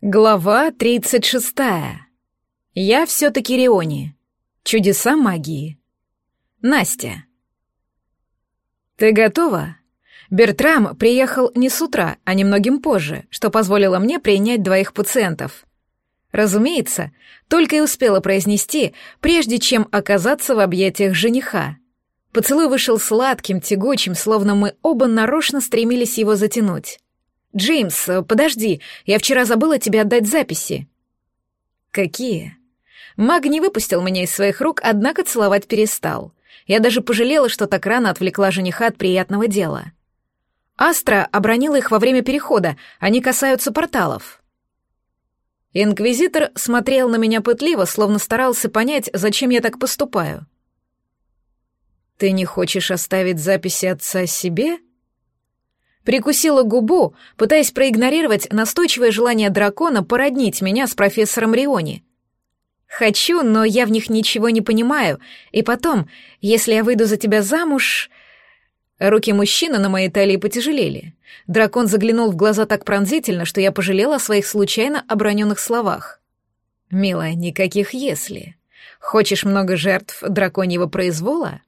Глава 36. Я все-таки Риони. Чудеса магии. Настя. Ты готова? Бертрам приехал не с утра, а немногим позже, что позволило мне принять двоих пациентов. Разумеется, только и успела произнести, прежде чем оказаться в объятиях жениха. Поцелуй вышел сладким, тягучим, словно мы оба нарочно стремились его затянуть. «Джеймс, подожди, я вчера забыла тебе отдать записи». «Какие?» Маг не выпустил меня из своих рук, однако целовать перестал. Я даже пожалела, что так рано отвлекла жениха от приятного дела. Астра обронила их во время перехода, они касаются порталов. Инквизитор смотрел на меня пытливо, словно старался понять, зачем я так поступаю. «Ты не хочешь оставить записи отца себе?» Прикусила губу, пытаясь проигнорировать настойчивое желание дракона породнить меня с профессором Риони. «Хочу, но я в них ничего не понимаю. И потом, если я выйду за тебя замуж...» Руки мужчины на моей талии потяжелели. Дракон заглянул в глаза так пронзительно, что я пожалела о своих случайно оброненных словах. «Милая, никаких «если». Хочешь много жертв драконьего произвола?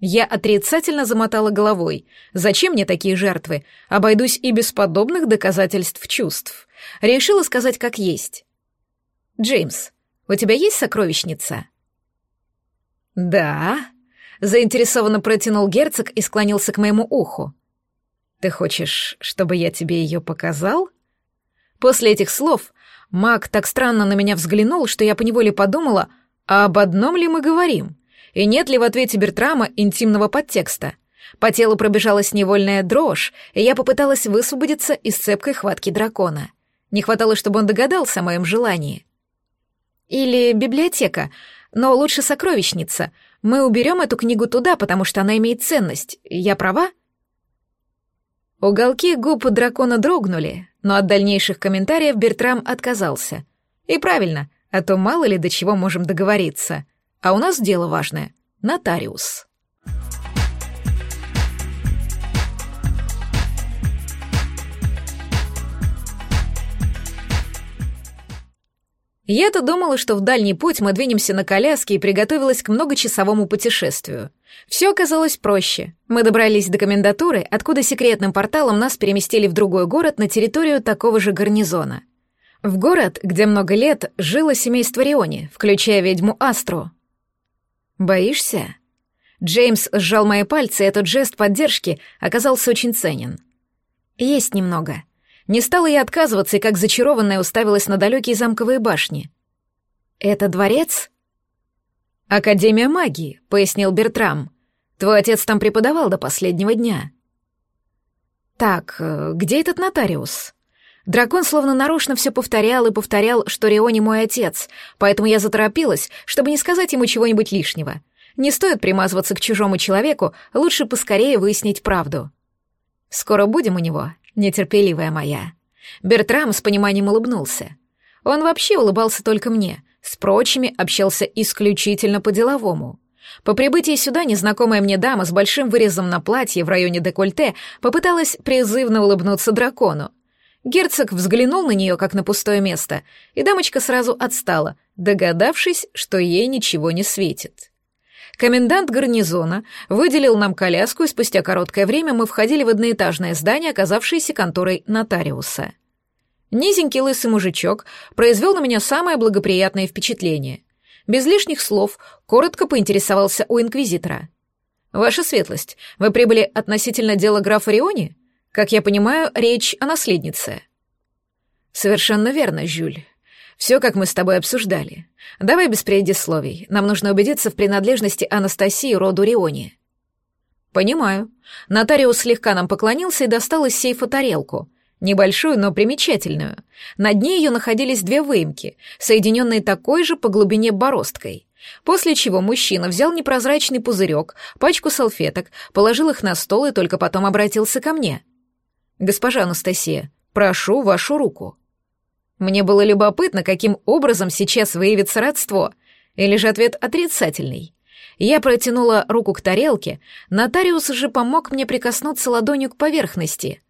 Я отрицательно замотала головой. Зачем мне такие жертвы? Обойдусь и без подобных доказательств чувств. Решила сказать как есть. Джеймс, у тебя есть сокровищница? Да. Заинтересованно протянул герцог и склонился к моему уху. Ты хочешь, чтобы я тебе ее показал? После этих слов маг так странно на меня взглянул, что я поневоле подумала, а об одном ли мы говорим? — и нет ли в ответе Бертрама интимного подтекста? По телу пробежалась невольная дрожь, и я попыталась высвободиться из цепкой хватки дракона. Не хватало, чтобы он догадался о моем желании. Или библиотека, но лучше сокровищница. Мы уберем эту книгу туда, потому что она имеет ценность. Я права? Уголки губ дракона дрогнули, но от дальнейших комментариев Бертрам отказался. И правильно, а то мало ли до чего можем договориться. А у нас дело важное. Нотариус. Я-то думала, что в дальний путь мы двинемся на коляске и приготовилась к многочасовому путешествию. Все оказалось проще. Мы добрались до комендатуры, откуда секретным порталом нас переместили в другой город на территорию такого же гарнизона. В город, где много лет жило семейство Риони, включая ведьму Астру. Боишься? Джеймс сжал мои пальцы, и этот жест поддержки оказался очень ценен. Есть немного. Не стала я отказываться и как зачарованная уставилась на далекие замковые башни. Это дворец? Академия магии, пояснил Бертрам. Твой отец там преподавал до последнего дня. Так, э, где этот нотариус? Дракон словно нарочно все повторял и повторял, что Риони мой отец, поэтому я заторопилась, чтобы не сказать ему чего-нибудь лишнего. Не стоит примазываться к чужому человеку, лучше поскорее выяснить правду. Скоро будем у него, нетерпеливая моя. Бертрам с пониманием улыбнулся. Он вообще улыбался только мне, с прочими общался исключительно по-деловому. По прибытии сюда незнакомая мне дама с большим вырезом на платье в районе декольте попыталась призывно улыбнуться дракону, Герцог взглянул на нее, как на пустое место, и дамочка сразу отстала, догадавшись, что ей ничего не светит. Комендант гарнизона выделил нам коляску, и спустя короткое время мы входили в одноэтажное здание, оказавшееся конторой нотариуса. Низенький лысый мужичок произвел на меня самое благоприятное впечатление. Без лишних слов коротко поинтересовался у инквизитора. «Ваша светлость, вы прибыли относительно дела графа Риони?» Как я понимаю, речь о наследнице. Совершенно верно, Жюль. Все, как мы с тобой обсуждали. Давай без предисловий. Нам нужно убедиться в принадлежности Анастасии роду Риони. Понимаю. Нотариус слегка нам поклонился и достал из сейфа тарелку. Небольшую, но примечательную. На дне ее находились две выемки, соединенные такой же по глубине бороздкой. После чего мужчина взял непрозрачный пузырек, пачку салфеток, положил их на стол и только потом обратился ко мне — «Госпожа Анастасия, прошу вашу руку». Мне было любопытно, каким образом сейчас выявится родство, или же ответ отрицательный. Я протянула руку к тарелке, нотариус же помог мне прикоснуться ладонью к поверхности.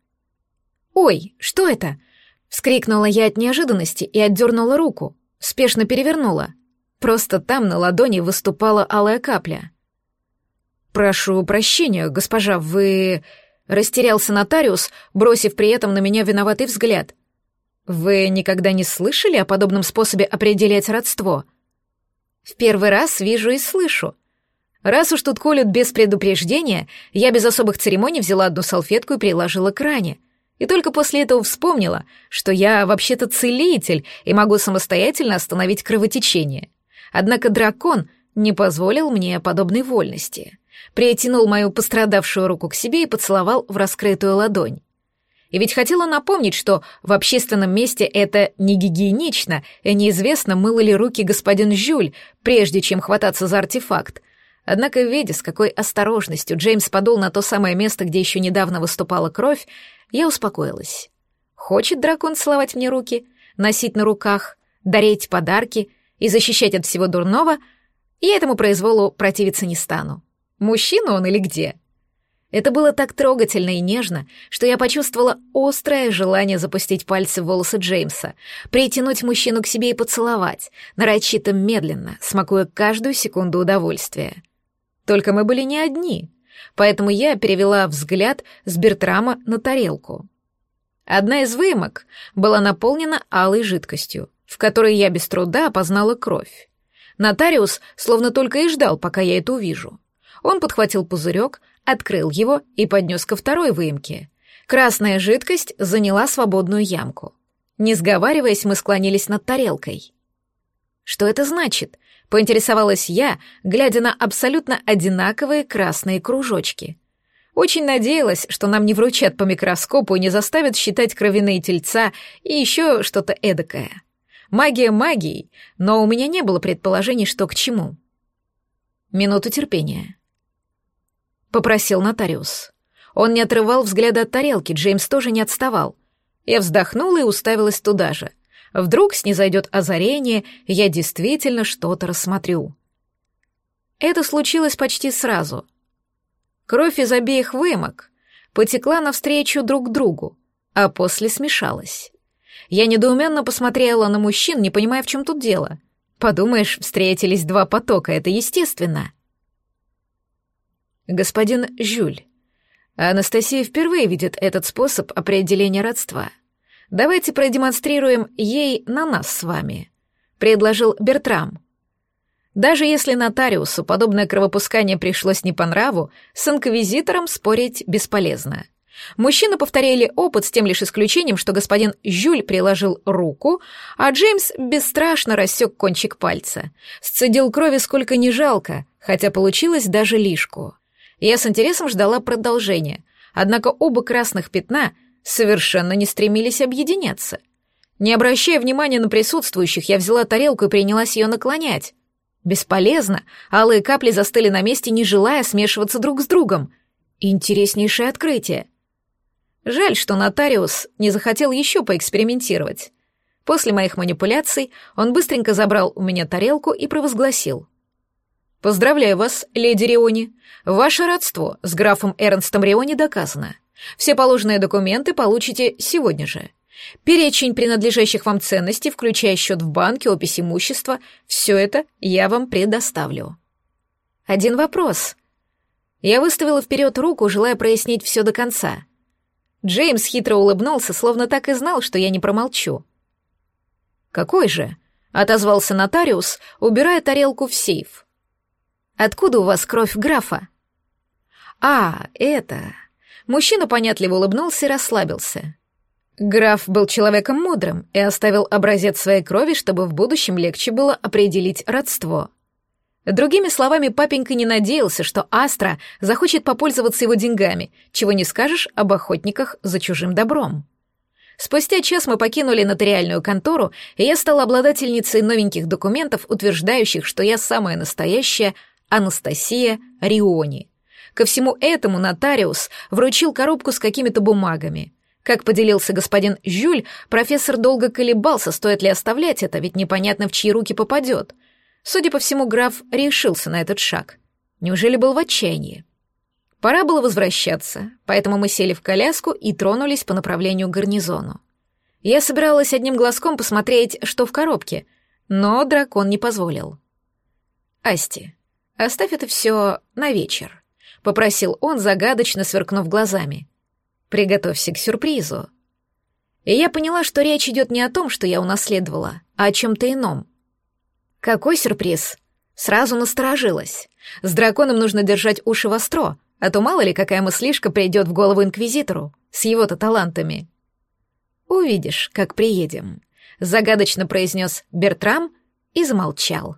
«Ой, что это?» — вскрикнула я от неожиданности и отдернула руку, спешно перевернула. Просто там на ладони выступала алая капля. «Прошу прощения, госпожа, вы Растерялся нотариус, бросив при этом на меня виноватый взгляд. «Вы никогда не слышали о подобном способе определять родство?» «В первый раз вижу и слышу. Раз уж тут колют без предупреждения, я без особых церемоний взяла одну салфетку и приложила к ране. И только после этого вспомнила, что я вообще-то целитель и могу самостоятельно остановить кровотечение. Однако дракон — не позволил мне подобной вольности. Притянул мою пострадавшую руку к себе и поцеловал в раскрытую ладонь. И ведь хотела напомнить, что в общественном месте это не гигиенично, и неизвестно, мыл ли руки господин Жюль, прежде чем хвататься за артефакт. Однако, видя, с какой осторожностью Джеймс подул на то самое место, где еще недавно выступала кровь, я успокоилась. Хочет дракон целовать мне руки, носить на руках, дарить подарки и защищать от всего дурного — я этому произволу противиться не стану. Мужчина он или где? Это было так трогательно и нежно, что я почувствовала острое желание запустить пальцы в волосы Джеймса, притянуть мужчину к себе и поцеловать, нарочито медленно, смакуя каждую секунду удовольствия. Только мы были не одни, поэтому я перевела взгляд с Бертрама на тарелку. Одна из выемок была наполнена алой жидкостью, в которой я без труда опознала кровь. Нотариус словно только и ждал, пока я это увижу. Он подхватил пузырек, открыл его и поднес ко второй выемке. Красная жидкость заняла свободную ямку. Не сговариваясь, мы склонились над тарелкой. «Что это значит?» — поинтересовалась я, глядя на абсолютно одинаковые красные кружочки. Очень надеялась, что нам не вручат по микроскопу и не заставят считать кровяные тельца и еще что-то эдакое. Магия магии, но у меня не было предположений, что к чему. Минуту терпения. Попросил нотариус. Он не отрывал взгляда от тарелки, Джеймс тоже не отставал. Я вздохнула и уставилась туда же. Вдруг снизойдет озарение, я действительно что-то рассмотрю. Это случилось почти сразу. Кровь из обеих вымок потекла навстречу друг другу, а после смешалась. Я недоуменно посмотрела на мужчин, не понимая, в чем тут дело. Подумаешь, встретились два потока, это естественно. Господин Жюль, Анастасия впервые видит этот способ определения родства. Давайте продемонстрируем ей на нас с вами, предложил Бертрам. Даже если нотариусу подобное кровопускание пришлось не по нраву, с инквизитором спорить бесполезно. Мужчины повторяли опыт с тем лишь исключением, что господин Жюль приложил руку, а Джеймс бесстрашно рассек кончик пальца. Сцедил крови сколько не жалко, хотя получилось даже лишку. Я с интересом ждала продолжения, однако оба красных пятна совершенно не стремились объединяться. Не обращая внимания на присутствующих, я взяла тарелку и принялась ее наклонять. Бесполезно, алые капли застыли на месте, не желая смешиваться друг с другом. Интереснейшее открытие. Жаль, что нотариус не захотел еще поэкспериментировать. После моих манипуляций он быстренько забрал у меня тарелку и провозгласил. «Поздравляю вас, леди Риони. Ваше родство с графом Эрнстом Риони доказано. Все положенные документы получите сегодня же. Перечень принадлежащих вам ценностей, включая счет в банке, опись имущества, все это я вам предоставлю». Один вопрос. Я выставила вперед руку, желая прояснить все до конца — Джеймс хитро улыбнулся, словно так и знал, что я не промолчу. «Какой же?» — отозвался нотариус, убирая тарелку в сейф. «Откуда у вас кровь графа?» «А, это...» Мужчина понятливо улыбнулся и расслабился. Граф был человеком мудрым и оставил образец своей крови, чтобы в будущем легче было определить родство. Другими словами, папенька не надеялся, что Астра захочет попользоваться его деньгами, чего не скажешь об охотниках за чужим добром. Спустя час мы покинули нотариальную контору, и я стала обладательницей новеньких документов, утверждающих, что я самая настоящая Анастасия Риони. Ко всему этому нотариус вручил коробку с какими-то бумагами. Как поделился господин Жюль, профессор долго колебался, стоит ли оставлять это, ведь непонятно, в чьи руки попадет — Судя по всему, граф решился на этот шаг. Неужели был в отчаянии? Пора было возвращаться, поэтому мы сели в коляску и тронулись по направлению к гарнизону. Я собиралась одним глазком посмотреть, что в коробке, но дракон не позволил. «Асти, оставь это все на вечер», — попросил он, загадочно сверкнув глазами. «Приготовься к сюрпризу». И я поняла, что речь идет не о том, что я унаследовала, а о чем-то ином. Какой сюрприз! Сразу насторожилась. С драконом нужно держать уши востро, а то мало ли какая мыслишка придет в голову инквизитору с его-то талантами. «Увидишь, как приедем», — загадочно произнес Бертрам и замолчал.